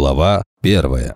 Глава первая.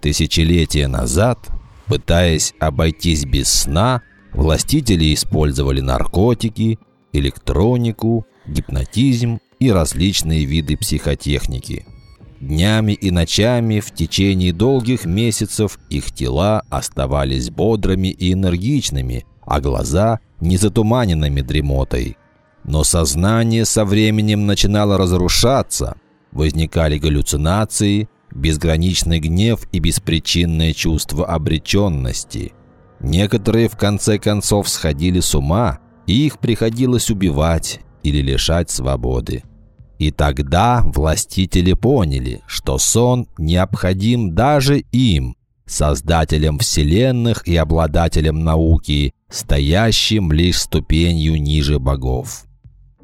Тысячелетия назад, пытаясь обойтись без сна, властители использовали наркотики, электронику, гипнотизм и различные виды психотехники. Днями и ночами в течение долгих месяцев их тела оставались бодрыми и энергичными, а глаза не затуманенными дремотой. Но сознание со временем начинало разрушаться, возникали галлюцинации, безграничный гнев и беспричинное чувство обреченности. Некоторые в конце концов сходили с ума, и их приходилось убивать или лишать свободы. И тогда властители поняли, что сон необходим даже им, создателям вселенных и обладателям науки, стоящим лишь ступенью ниже богов.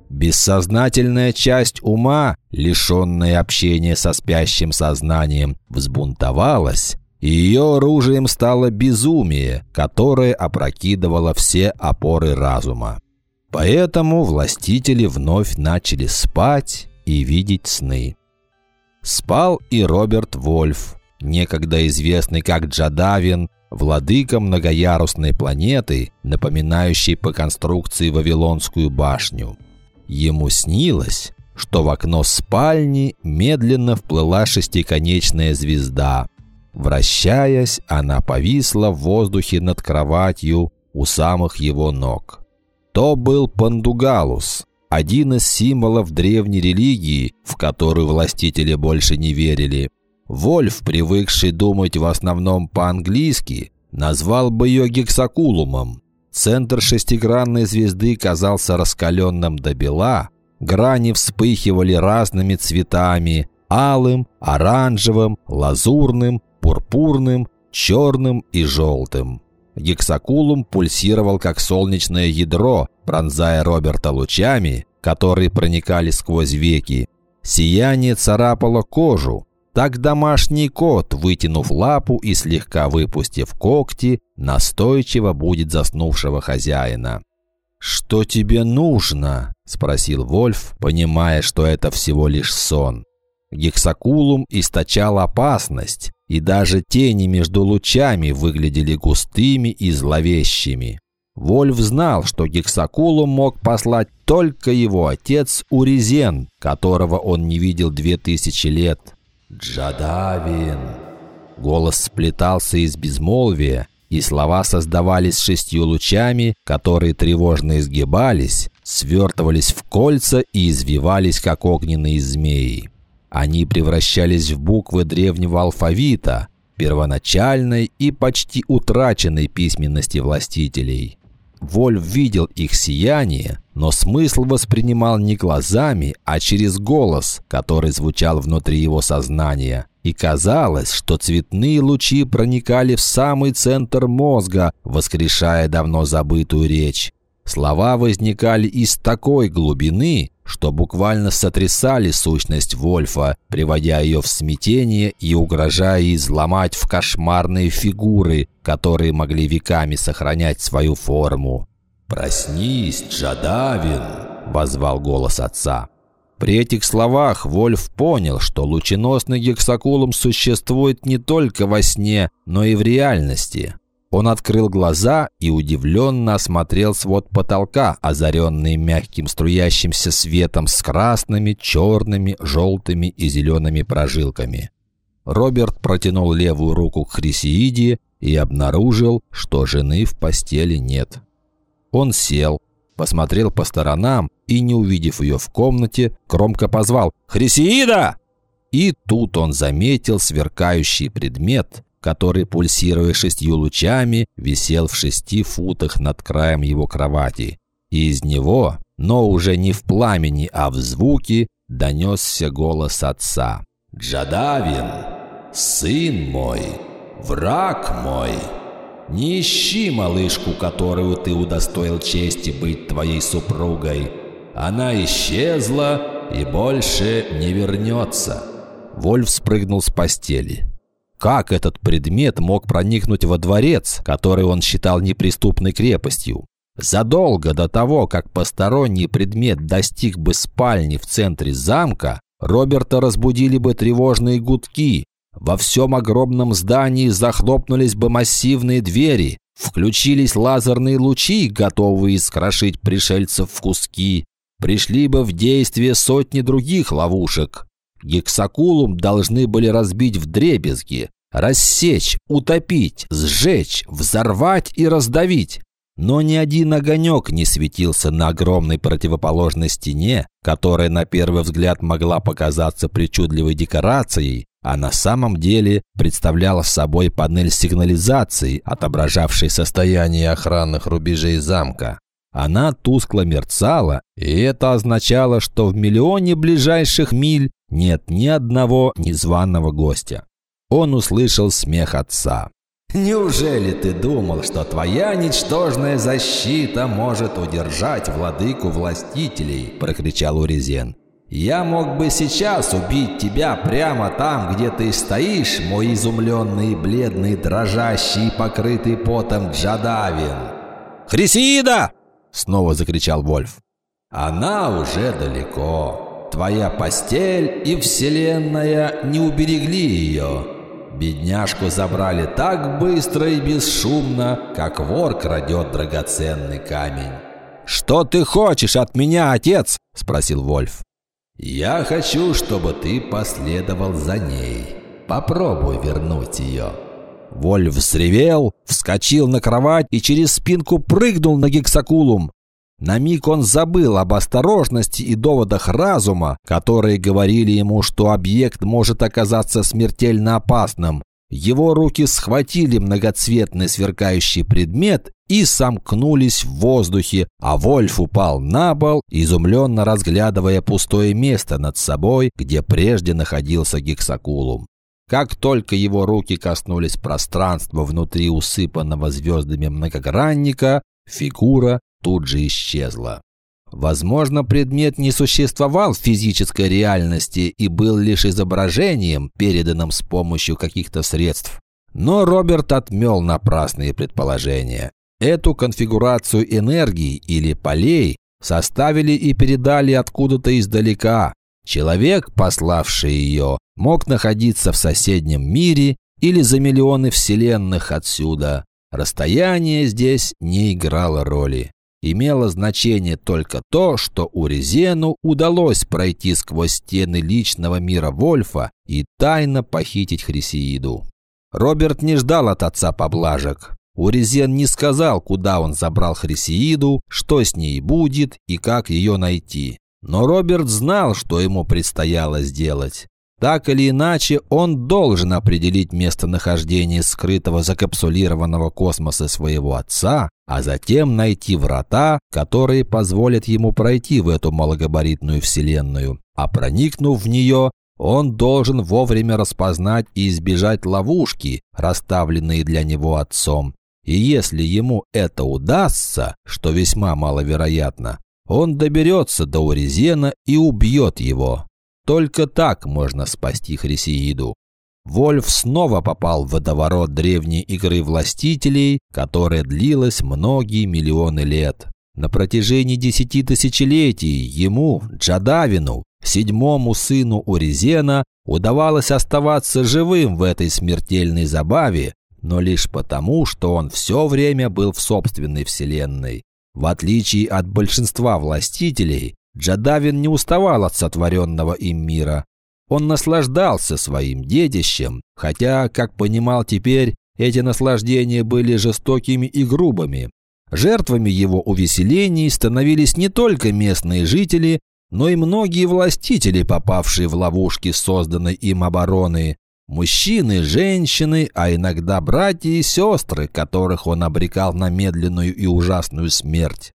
Бессознательная часть ума, лишенная общения со спящим сознанием, взбунтовалась, ее оружием стало безумие, которое опрокидывало все опоры разума. Поэтому властители вновь начали спать и видеть сны. Спал и Роберт Вольф, некогда известный как Джадавин, владыка многоярусной планеты, напоминающей по конструкции Вавилонскую башню. Ему снилось, что в окно спальни медленно вплыла шестиконечная звезда. Вращаясь, она повисла в воздухе над кроватью у самых его ног. То был Пандугалус, один из символов древней религии, в которую властители больше не верили. Вольф, привыкший думать в основном по-английски, назвал бы ее гексакулумом. Центр шестигранной звезды казался раскаленным до бела, грани вспыхивали разными цветами – алым, оранжевым, лазурным, пурпурным, черным и желтым. Гексакулум пульсировал, как солнечное ядро, пронзая Роберта лучами, которые проникали сквозь веки. Сияние царапало кожу, так домашний кот, вытянув лапу и слегка выпустив когти, настойчиво будет заснувшего хозяина. «Что тебе нужно?» – спросил Вольф, понимая, что это всего лишь сон. Гексакулум источал опасность, и даже тени между лучами выглядели густыми и зловещими. Вольф знал, что Гексакулум мог послать только его отец Уризен, которого он не видел две тысячи лет. «Джадавин!» Голос сплетался из безмолвия, и слова создавались шестью лучами, которые тревожно изгибались, свертывались в кольца и извивались, как огненные змеи. Они превращались в буквы древнего алфавита, первоначальной и почти утраченной письменности властителей. Вольф видел их сияние, но смысл воспринимал не глазами, а через голос, который звучал внутри его сознания. И казалось, что цветные лучи проникали в самый центр мозга, воскрешая давно забытую речь. Слова возникали из такой глубины, что буквально сотрясали сущность Вольфа, приводя ее в смятение и угрожая изломать в кошмарные фигуры, которые могли веками сохранять свою форму. «Проснись, Джадавин!» – возвал голос отца. При этих словах Вольф понял, что лученосный гексакулум существует не только во сне, но и в реальности. Он открыл глаза и удивленно осмотрел свод потолка, озаренный мягким струящимся светом с красными, черными, желтыми и зелеными прожилками. Роберт протянул левую руку к Хрисеиде и обнаружил, что жены в постели нет. Он сел, посмотрел по сторонам и, не увидев ее в комнате, громко позвал «Хрисеида!» И тут он заметил сверкающий предмет, который, пульсируя шестью лучами, висел в шести футах над краем его кровати. И из него, но уже не в пламени, а в звуке, донесся голос отца. «Джадавин, сын мой, враг мой, Не ищи малышку, которую ты удостоил чести быть твоей супругой. Она исчезла и больше не вернется». Вольф спрыгнул с постели. Как этот предмет мог проникнуть во дворец, который он считал неприступной крепостью? Задолго до того, как посторонний предмет достиг бы спальни в центре замка, Роберта разбудили бы тревожные гудки, во всем огромном здании захлопнулись бы массивные двери, включились лазерные лучи, готовые скрошить пришельцев в куски, пришли бы в действие сотни других ловушек. Гексакулум должны были разбить в дребезги, рассечь, утопить, сжечь, взорвать и раздавить. Но ни один огонек не светился на огромной противоположной стене, которая на первый взгляд могла показаться причудливой декорацией, а на самом деле представляла собой панель сигнализации, отображавшей состояние охранных рубежей замка. Она тускло мерцала, и это означало, что в миллионе ближайших миль нет ни одного незваного гостя. Он услышал смех отца. «Неужели ты думал, что твоя ничтожная защита может удержать владыку властителей?» – прокричал Урезен. «Я мог бы сейчас убить тебя прямо там, где ты стоишь, мой изумленный, бледный, дрожащий, покрытый потом Джадавин!» «Хрисида!» – снова закричал Вольф. «Она уже далеко. Твоя постель и вселенная не уберегли ее. Бедняжку забрали так быстро и бесшумно, как вор крадет драгоценный камень. «Что ты хочешь от меня, отец?» – спросил Вольф. «Я хочу, чтобы ты последовал за ней. Попробуй вернуть ее». Вольф взревел, вскочил на кровать и через спинку прыгнул на гексакулум. На миг он забыл об осторожности и доводах разума, которые говорили ему, что объект может оказаться смертельно опасным. Его руки схватили многоцветный сверкающий предмет и сомкнулись в воздухе, а Вольф упал на пол, изумленно разглядывая пустое место над собой, где прежде находился гексакулум. Как только его руки коснулись пространства внутри усыпанного звездами многогранника, фигура тут же исчезла. Возможно, предмет не существовал в физической реальности и был лишь изображением, переданным с помощью каких-то средств. Но Роберт отмел напрасные предположения. Эту конфигурацию энергии или полей составили и передали откуда-то издалека. Человек, пославший ее, мог находиться в соседнем мире или за миллионы вселенных отсюда. Расстояние здесь не играло роли. Имело значение только то, что Урезену удалось пройти сквозь стены личного мира Вольфа и тайно похитить Хрисеиду. Роберт не ждал от отца поблажек. Урезен не сказал, куда он забрал Хрисеиду, что с ней будет и как ее найти. Но Роберт знал, что ему предстояло сделать. Так или иначе, он должен определить местонахождение скрытого закапсулированного космоса своего отца, а затем найти врата, которые позволят ему пройти в эту малогабаритную вселенную. А проникнув в нее, он должен вовремя распознать и избежать ловушки, расставленные для него отцом. И если ему это удастся, что весьма маловероятно, он доберется до Урезена и убьет его. Только так можно спасти Хрисеиду. Вольф снова попал в водоворот древней игры властителей, которая длилась многие миллионы лет. На протяжении десяти тысячелетий ему, Джадавину, седьмому сыну Уризена, удавалось оставаться живым в этой смертельной забаве, но лишь потому, что он все время был в собственной вселенной. В отличие от большинства властителей, Джадавин не уставал от сотворенного им мира. Он наслаждался своим детищем, хотя, как понимал теперь, эти наслаждения были жестокими и грубыми. Жертвами его увеселений становились не только местные жители, но и многие властители, попавшие в ловушки созданной им обороны. Мужчины, женщины, а иногда братья и сестры, которых он обрекал на медленную и ужасную смерть.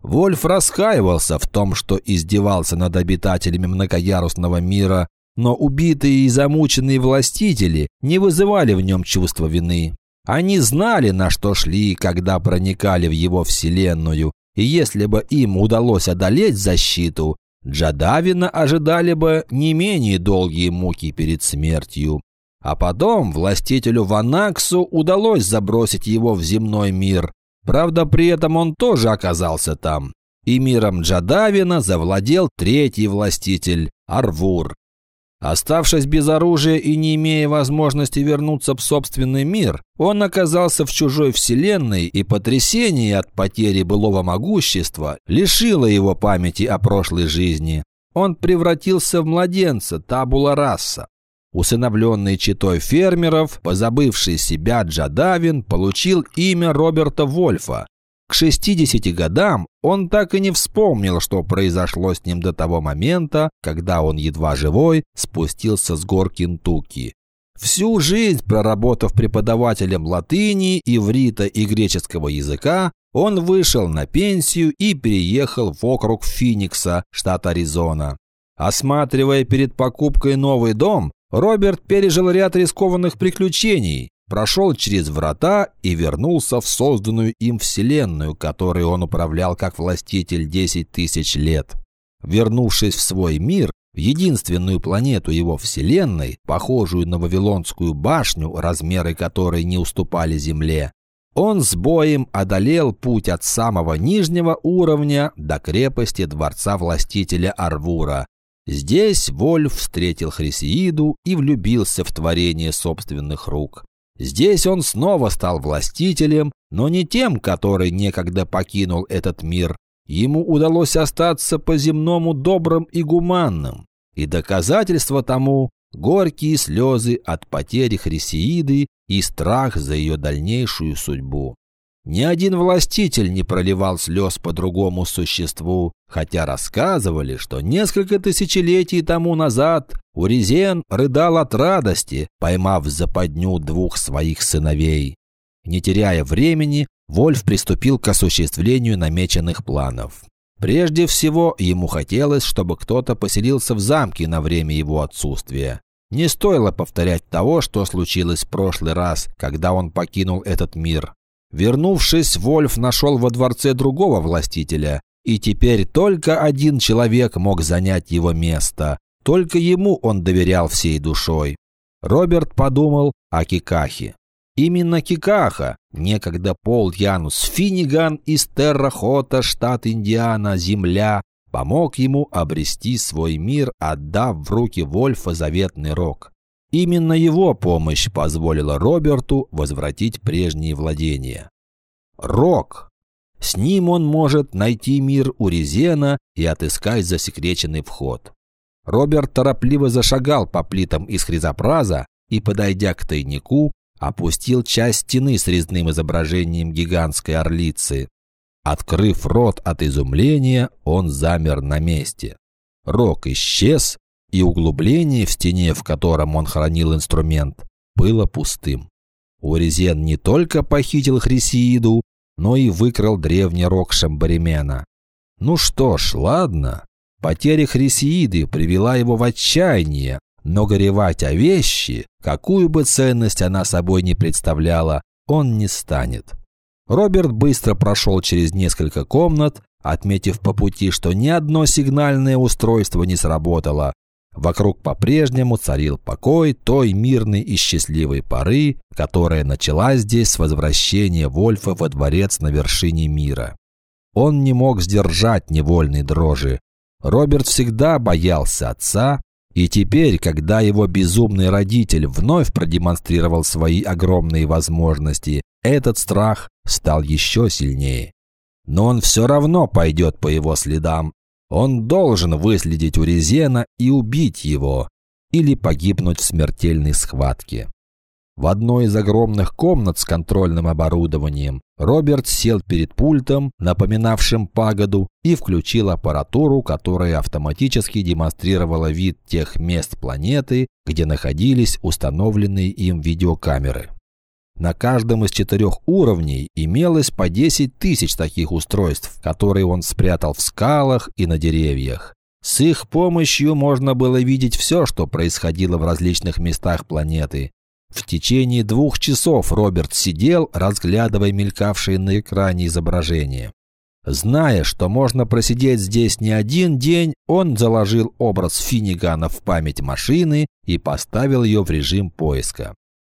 Вольф раскаивался в том, что издевался над обитателями многоярусного мира, но убитые и замученные властители не вызывали в нем чувства вины. Они знали, на что шли, когда проникали в его вселенную, и если бы им удалось одолеть защиту, Джадавина ожидали бы не менее долгие муки перед смертью. А потом властителю Ванаксу удалось забросить его в земной мир. Правда, при этом он тоже оказался там. И миром Джадавина завладел третий властитель – Арвур. Оставшись без оружия и не имея возможности вернуться в собственный мир, он оказался в чужой вселенной, и потрясение от потери былого могущества лишило его памяти о прошлой жизни. Он превратился в младенца, табула раса. Усыновленный читой фермеров, позабывший себя Джадавин, получил имя Роберта Вольфа, к 60 годам он так и не вспомнил, что произошло с ним до того момента, когда он, едва живой, спустился с гор Кентукки. Всю жизнь проработав преподавателем латыни, иврита и греческого языка, он вышел на пенсию и переехал в округ Финикса, штат Аризона. Осматривая перед покупкой новый дом, Роберт пережил ряд рискованных приключений, прошел через врата и вернулся в созданную им вселенную, которой он управлял как властитель 10 тысяч лет. Вернувшись в свой мир, в единственную планету его вселенной, похожую на Вавилонскую башню, размеры которой не уступали Земле, он с боем одолел путь от самого нижнего уровня до крепости дворца властителя Арвура. Здесь Вольф встретил Хрисеиду и влюбился в творение собственных рук. Здесь он снова стал властителем, но не тем, который некогда покинул этот мир. Ему удалось остаться по-земному добрым и гуманным. И доказательство тому – горькие слезы от потери Хрисеиды и страх за ее дальнейшую судьбу. Ни один властитель не проливал слез по другому существу, хотя рассказывали, что несколько тысячелетий тому назад Уризен рыдал от радости, поймав в западню двух своих сыновей. Не теряя времени, Вольф приступил к осуществлению намеченных планов. Прежде всего, ему хотелось, чтобы кто-то поселился в замке на время его отсутствия. Не стоило повторять того, что случилось в прошлый раз, когда он покинул этот мир. Вернувшись, Вольф нашел во дворце другого властителя, и теперь только один человек мог занять его место. Только ему он доверял всей душой. Роберт подумал о Кикахе. Именно Кикаха, некогда Пол Янус Финниган из Террахота, штат Индиана, земля, помог ему обрести свой мир, отдав в руки Вольфа заветный рог. Именно его помощь позволила Роберту возвратить прежние владения. Рок. С ним он может найти мир у Резена и отыскать засекреченный вход. Роберт торопливо зашагал по плитам из хризопраза и, подойдя к тайнику, опустил часть стены с резным изображением гигантской орлицы. Открыв рот от изумления, он замер на месте. Рок исчез, и углубление в стене, в котором он хранил инструмент, было пустым. Урезен не только похитил Хрисииду, но и выкрал древний рог Шамбаримена. Ну что ж, ладно. Потеря Хрисииды привела его в отчаяние, но горевать о вещи, какую бы ценность она собой не представляла, он не станет. Роберт быстро прошел через несколько комнат, отметив по пути, что ни одно сигнальное устройство не сработало, Вокруг по-прежнему царил покой той мирной и счастливой поры, которая началась здесь с возвращения Вольфа во дворец на вершине мира. Он не мог сдержать невольной дрожи. Роберт всегда боялся отца, и теперь, когда его безумный родитель вновь продемонстрировал свои огромные возможности, этот страх стал еще сильнее. Но он все равно пойдет по его следам, он должен выследить Урезена и убить его, или погибнуть в смертельной схватке. В одной из огромных комнат с контрольным оборудованием Роберт сел перед пультом, напоминавшим пагоду, и включил аппаратуру, которая автоматически демонстрировала вид тех мест планеты, где находились установленные им видеокамеры. На каждом из четырех уровней имелось по 10 тысяч таких устройств, которые он спрятал в скалах и на деревьях. С их помощью можно было видеть все, что происходило в различных местах планеты. В течение двух часов Роберт сидел, разглядывая мелькавшие на экране изображения. Зная, что можно просидеть здесь не один день, он заложил образ Финнигана в память машины и поставил ее в режим поиска.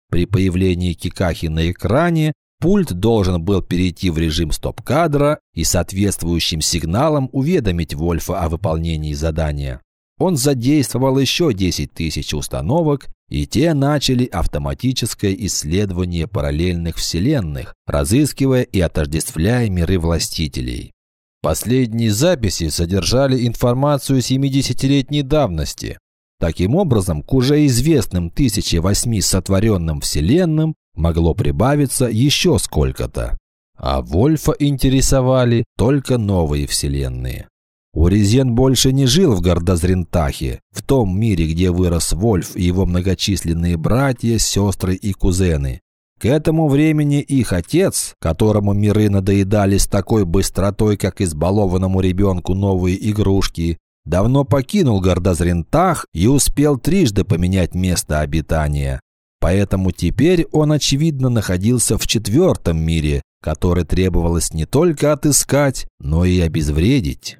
При появлении Кикахи на экране пульт должен был перейти в режим стоп-кадра и соответствующим сигналом уведомить Вольфа о выполнении задания. Он задействовал еще 10 тысяч установок, и те начали автоматическое исследование параллельных вселенных, разыскивая и отождествляя миры властителей. Последние записи содержали информацию 70-летней давности. Таким образом, к уже известным 1008 сотворенным вселенным могло прибавиться еще сколько-то. А Вольфа интересовали только новые вселенные. Урезен больше не жил в Гордозрентахе, в том мире, где вырос Вольф и его многочисленные братья, сестры и кузены. К этому времени их отец, которому миры надоедали с такой быстротой, как избалованному ребенку новые игрушки, давно покинул Гордозрентах и успел трижды поменять место обитания. Поэтому теперь он, очевидно, находился в четвертом мире, который требовалось не только отыскать, но и обезвредить.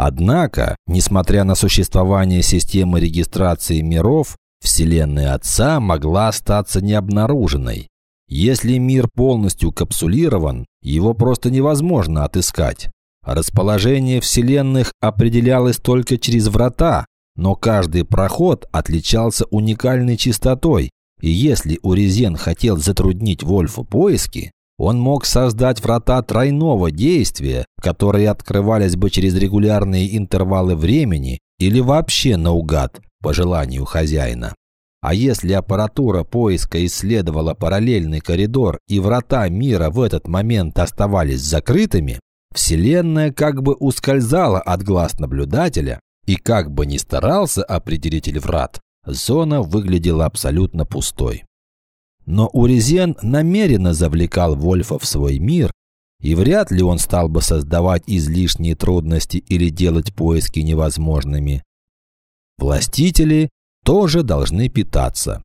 Однако, несмотря на существование системы регистрации миров, Вселенная Отца могла остаться необнаруженной. Если мир полностью капсулирован, его просто невозможно отыскать. Расположение вселенных определялось только через врата, но каждый проход отличался уникальной чистотой, и если Урезен хотел затруднить Вольфу поиски, он мог создать врата тройного действия, которые открывались бы через регулярные интервалы времени или вообще наугад, по желанию хозяина. А если аппаратура поиска исследовала параллельный коридор и врата мира в этот момент оставались закрытыми, Вселенная как бы ускользала от глаз наблюдателя, и как бы ни старался определитель врат, зона выглядела абсолютно пустой. Но Урезен намеренно завлекал Вольфа в свой мир, и вряд ли он стал бы создавать излишние трудности или делать поиски невозможными. Властители тоже должны питаться.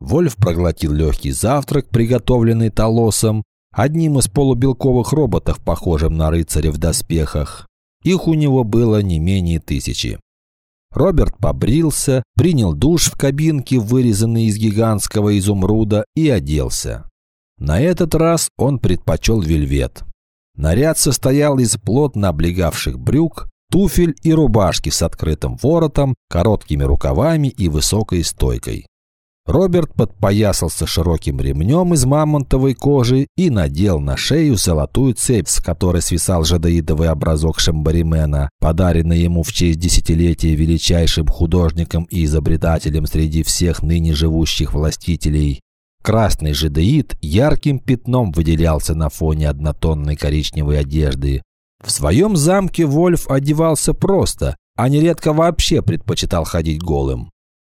Вольф проглотил легкий завтрак, приготовленный Толосом, одним из полубелковых роботов, похожим на рыцаря в доспехах. Их у него было не менее тысячи. Роберт побрился, принял душ в кабинке, вырезанной из гигантского изумруда, и оделся. На этот раз он предпочел вельвет. Наряд состоял из плотно облегавших брюк, туфель и рубашки с открытым воротом, короткими рукавами и высокой стойкой. Роберт подпоясался широким ремнем из мамонтовой кожи и надел на шею золотую цепь, с которой свисал жадоидовый образок Шамбаримена, подаренный ему в честь десятилетия величайшим художником и изобретателем среди всех ныне живущих властителей. Красный жадеид ярким пятном выделялся на фоне однотонной коричневой одежды. В своем замке Вольф одевался просто, а нередко вообще предпочитал ходить голым.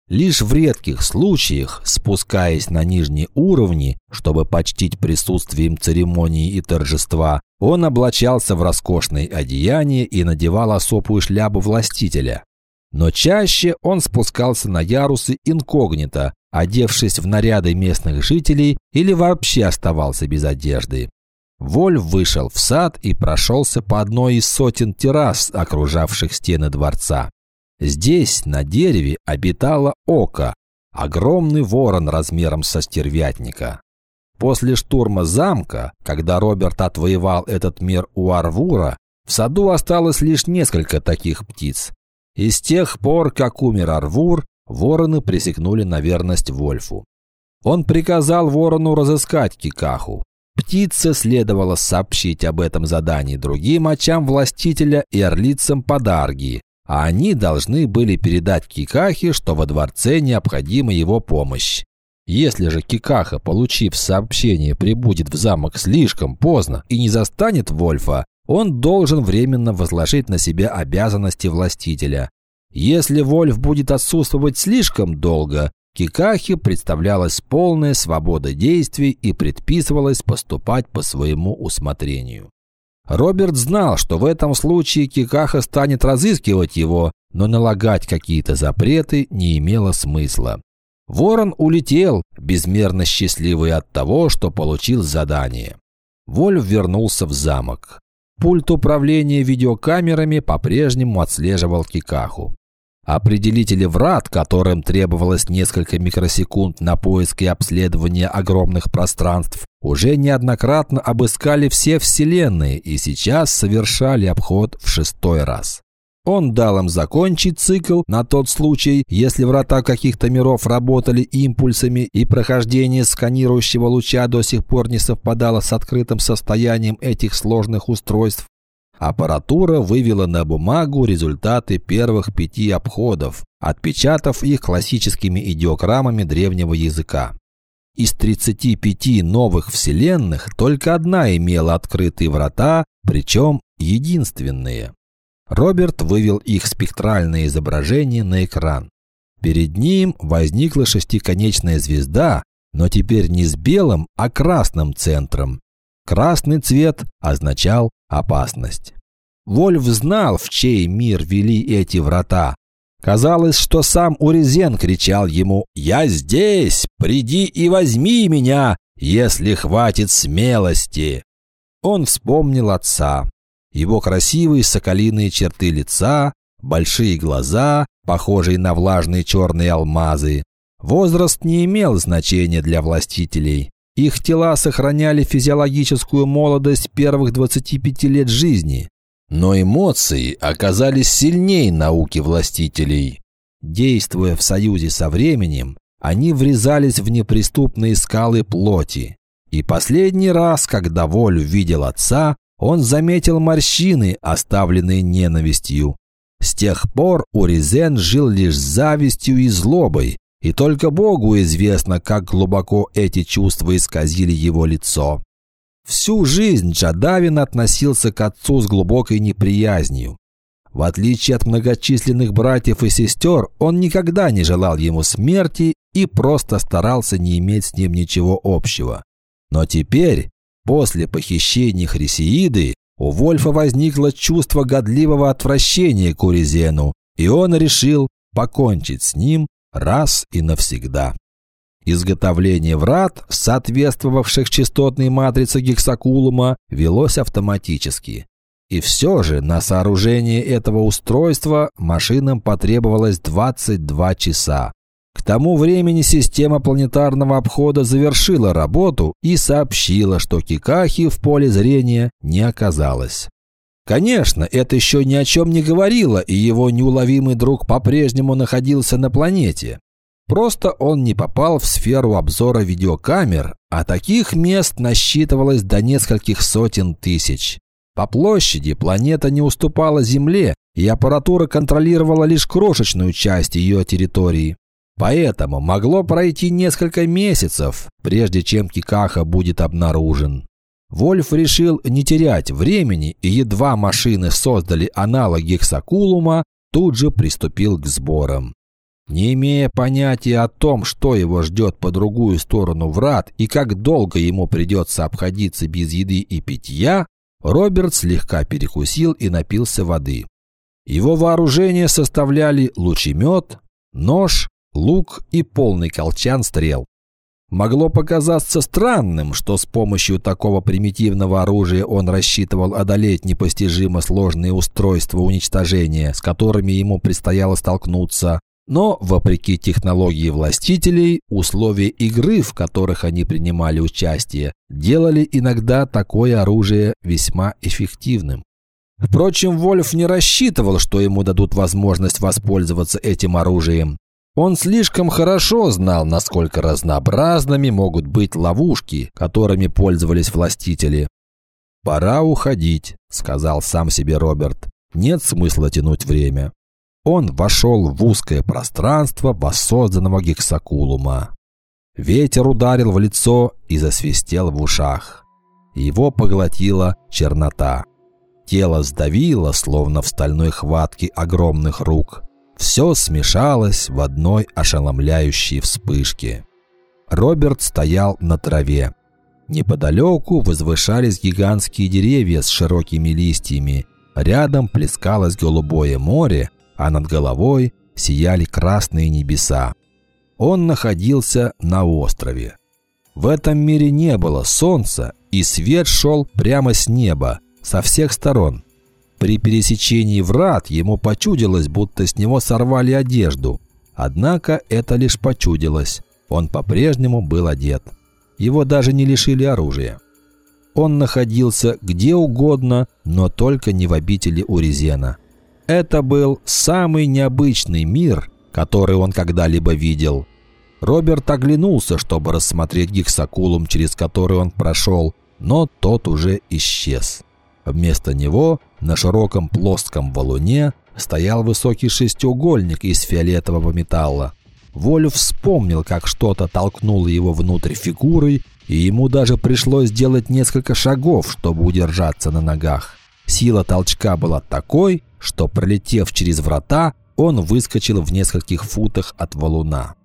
Лишь в редких случаях, спускаясь на нижние уровни, чтобы почтить присутствием церемонии и торжества, он облачался в роскошные одеяния и надевал особую шляпу властителя. Но чаще он спускался на ярусы инкогнито, одевшись в наряды местных жителей или вообще оставался без одежды. Вольф вышел в сад и прошелся по одной из сотен террас, окружавших стены дворца. Здесь, на дереве, обитало око, огромный ворон размером со стервятника. После штурма замка, когда Роберт отвоевал этот мир у Арвура, в саду осталось лишь несколько таких птиц. И с тех пор, как умер Арвур, вороны присягнули на верность Вольфу. Он приказал ворону разыскать Кикаху. Птице следовало сообщить об этом задании другим очам властителя и орлицам подарги, а они должны были передать Кикахе, что во дворце необходима его помощь. Если же Кикаха, получив сообщение, прибудет в замок слишком поздно и не застанет Вольфа, он должен временно возложить на себя обязанности властителя. Если Вольф будет отсутствовать слишком долго, Кикахе представлялась полная свобода действий и предписывалось поступать по своему усмотрению. Роберт знал, что в этом случае Кикаха станет разыскивать его, но налагать какие-то запреты не имело смысла. Ворон улетел, безмерно счастливый от того, что получил задание. Вольф вернулся в замок. Пульт управления видеокамерами по-прежнему отслеживал Кикаху. Определители врат, которым требовалось несколько микросекунд на поиск и обследование огромных пространств, уже неоднократно обыскали все вселенные и сейчас совершали обход в шестой раз. Он дал им закончить цикл на тот случай, если врата каких-то миров работали импульсами и прохождение сканирующего луча до сих пор не совпадало с открытым состоянием этих сложных устройств. Аппаратура вывела на бумагу результаты первых пяти обходов, отпечатав их классическими идиограммами древнего языка. Из 35 новых вселенных только одна имела открытые врата, причем единственные. Роберт вывел их спектральное изображение на экран. Перед ним возникла шестиконечная звезда, но теперь не с белым, а красным центром. Красный цвет означал опасность. Вольф знал, в чей мир вели эти врата. Казалось, что сам Урезен кричал ему «Я здесь! Приди и возьми меня, если хватит смелости!» Он вспомнил отца. Его красивые соколиные черты лица, большие глаза, похожие на влажные черные алмазы. Возраст не имел значения для властителей. Их тела сохраняли физиологическую молодость первых 25 лет жизни. Но эмоции оказались сильнее науки властителей. Действуя в союзе со временем, они врезались в неприступные скалы плоти. И последний раз, когда Воль увидел отца, он заметил морщины, оставленные ненавистью. С тех пор Уризен жил лишь завистью и злобой, и только Богу известно, как глубоко эти чувства исказили его лицо. Всю жизнь Джадавин относился к отцу с глубокой неприязнью. В отличие от многочисленных братьев и сестер, он никогда не желал ему смерти и просто старался не иметь с ним ничего общего. Но теперь, после похищения Хрисеиды, у Вольфа возникло чувство годливого отвращения к Уризену, и он решил покончить с ним раз и навсегда. Изготовление врат, соответствовавших частотной матрице гексакулума, велось автоматически. И все же на сооружение этого устройства машинам потребовалось 22 часа. К тому времени система планетарного обхода завершила работу и сообщила, что Кикахи в поле зрения не оказалось. Конечно, это еще ни о чем не говорило, и его неуловимый друг по-прежнему находился на планете. Просто он не попал в сферу обзора видеокамер, а таких мест насчитывалось до нескольких сотен тысяч. По площади планета не уступала Земле, и аппаратура контролировала лишь крошечную часть ее территории. Поэтому могло пройти несколько месяцев, прежде чем Кикаха будет обнаружен. Вольф решил не терять времени, и едва машины создали аналог гексакулума, тут же приступил к сборам. Не имея понятия о том, что его ждет по другую сторону врат и как долго ему придется обходиться без еды и питья, Роберт слегка перекусил и напился воды. Его вооружение составляли лучемет, нож, лук и полный колчан стрел. Могло показаться странным, что с помощью такого примитивного оружия он рассчитывал одолеть непостижимо сложные устройства уничтожения, с которыми ему предстояло столкнуться, но, вопреки технологии властителей, условия игры, в которых они принимали участие, делали иногда такое оружие весьма эффективным. Впрочем, Вольф не рассчитывал, что ему дадут возможность воспользоваться этим оружием. Он слишком хорошо знал, насколько разнообразными могут быть ловушки, которыми пользовались властители. «Пора уходить», — сказал сам себе Роберт. «Нет смысла тянуть время» он вошел в узкое пространство воссозданного гексакулума. Ветер ударил в лицо и засвистел в ушах. Его поглотила чернота. Тело сдавило, словно в стальной хватке огромных рук. Все смешалось в одной ошеломляющей вспышке. Роберт стоял на траве. Неподалеку возвышались гигантские деревья с широкими листьями. Рядом плескалось голубое море, а над головой сияли красные небеса. Он находился на острове. В этом мире не было солнца, и свет шел прямо с неба, со всех сторон. При пересечении врат ему почудилось, будто с него сорвали одежду. Однако это лишь почудилось. Он по-прежнему был одет. Его даже не лишили оружия. Он находился где угодно, но только не в обители Урезена. Это был самый необычный мир, который он когда-либо видел. Роберт оглянулся, чтобы рассмотреть гексакулум, через который он прошел, но тот уже исчез. Вместо него на широком плоском валуне стоял высокий шестиугольник из фиолетового металла. Вольф вспомнил, как что-то толкнуло его внутрь фигуры, и ему даже пришлось сделать несколько шагов, чтобы удержаться на ногах. Сила толчка была такой, что, пролетев через врата, он выскочил в нескольких футах от валуна.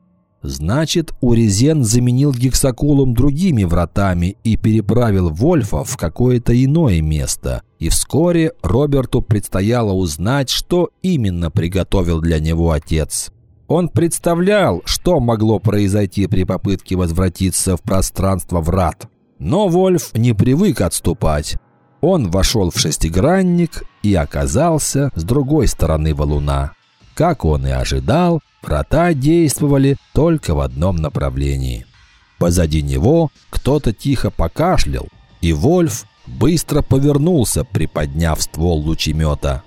Значит, Урезен заменил гексакулум другими вратами и переправил Вольфа в какое-то иное место. И вскоре Роберту предстояло узнать, что именно приготовил для него отец. Он представлял, что могло произойти при попытке возвратиться в пространство врат. Но Вольф не привык отступать. Он вошел в шестигранник и оказался с другой стороны валуна. Как он и ожидал, врата действовали только в одном направлении. Позади него кто-то тихо покашлял, и Вольф быстро повернулся, приподняв ствол лучемета.